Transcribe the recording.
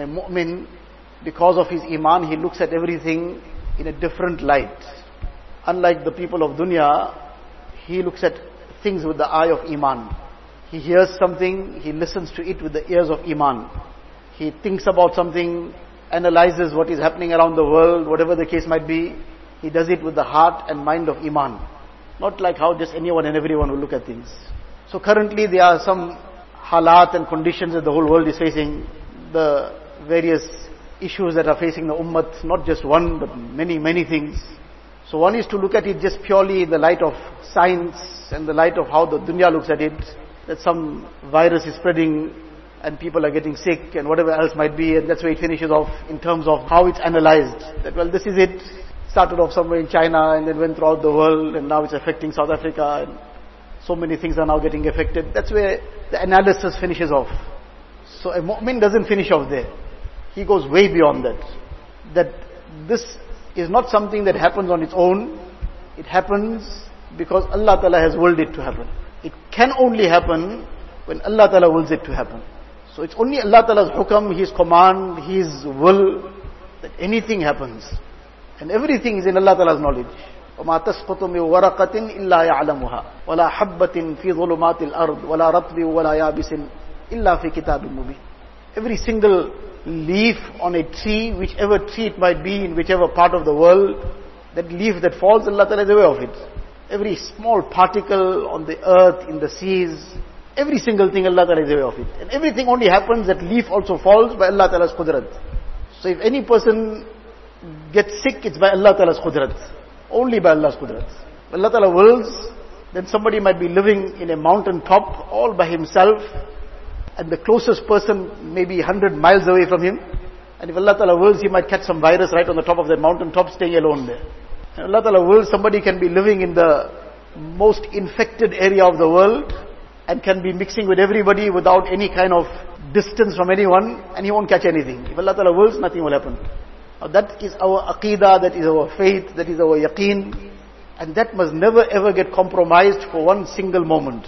And a mu'min, because of his iman, he looks at everything in a different light. Unlike the people of dunya, he looks at things with the eye of iman. He hears something, he listens to it with the ears of iman. He thinks about something, analyzes what is happening around the world, whatever the case might be. He does it with the heart and mind of iman. Not like how just anyone and everyone will look at things. So currently there are some halat and conditions that the whole world is facing. The various issues that are facing the ummah, not just one, but many, many things. So one is to look at it just purely in the light of science and the light of how the dunya looks at it, that some virus is spreading and people are getting sick and whatever else might be, and that's where it finishes off in terms of how it's analyzed. That well, this is it. Started off somewhere in China and then went throughout the world and now it's affecting South Africa and so many things are now getting affected. That's where the analysis finishes off. So a mu'min doesn't finish off there. He goes way beyond that. That this is not something that happens on its own. It happens because Allah Ta'ala has willed it to happen. It can only happen when Allah Ta'ala wills it to happen. So it's only Allah Ta'ala's hukam, His command, His will, that anything happens. And everything is in Allah Ta'ala's knowledge. وما تسقط من ورقة إلا يعلمها ولا حبة في ظلمات الأرض ولا رطب ولا يابس إلا في كتاب مبين Every single leaf on a tree, whichever tree it might be in whichever part of the world, that leaf that falls, Allah Ta'ala is aware of it. Every small particle on the earth, in the seas, every single thing Allah Ta'ala is aware of it. And everything only happens, that leaf also falls by Allah Ta'ala's qudrat. So if any person gets sick, it's by Allah Ta'ala's qudrat. Only by Allah's qudrat. Allah Ta'ala wills, then somebody might be living in a mountain top all by himself, and the closest person may be 100 miles away from him. And if Allah Ta'ala wills, he might catch some virus right on the top of that mountain top, staying alone there. And Allah Ta'ala wills, somebody can be living in the most infected area of the world, and can be mixing with everybody without any kind of distance from anyone, and he won't catch anything. If Allah Ta'ala wills, nothing will happen. Now that is our aqidah, that is our faith, that is our yaqeen, and that must never ever get compromised for one single moment.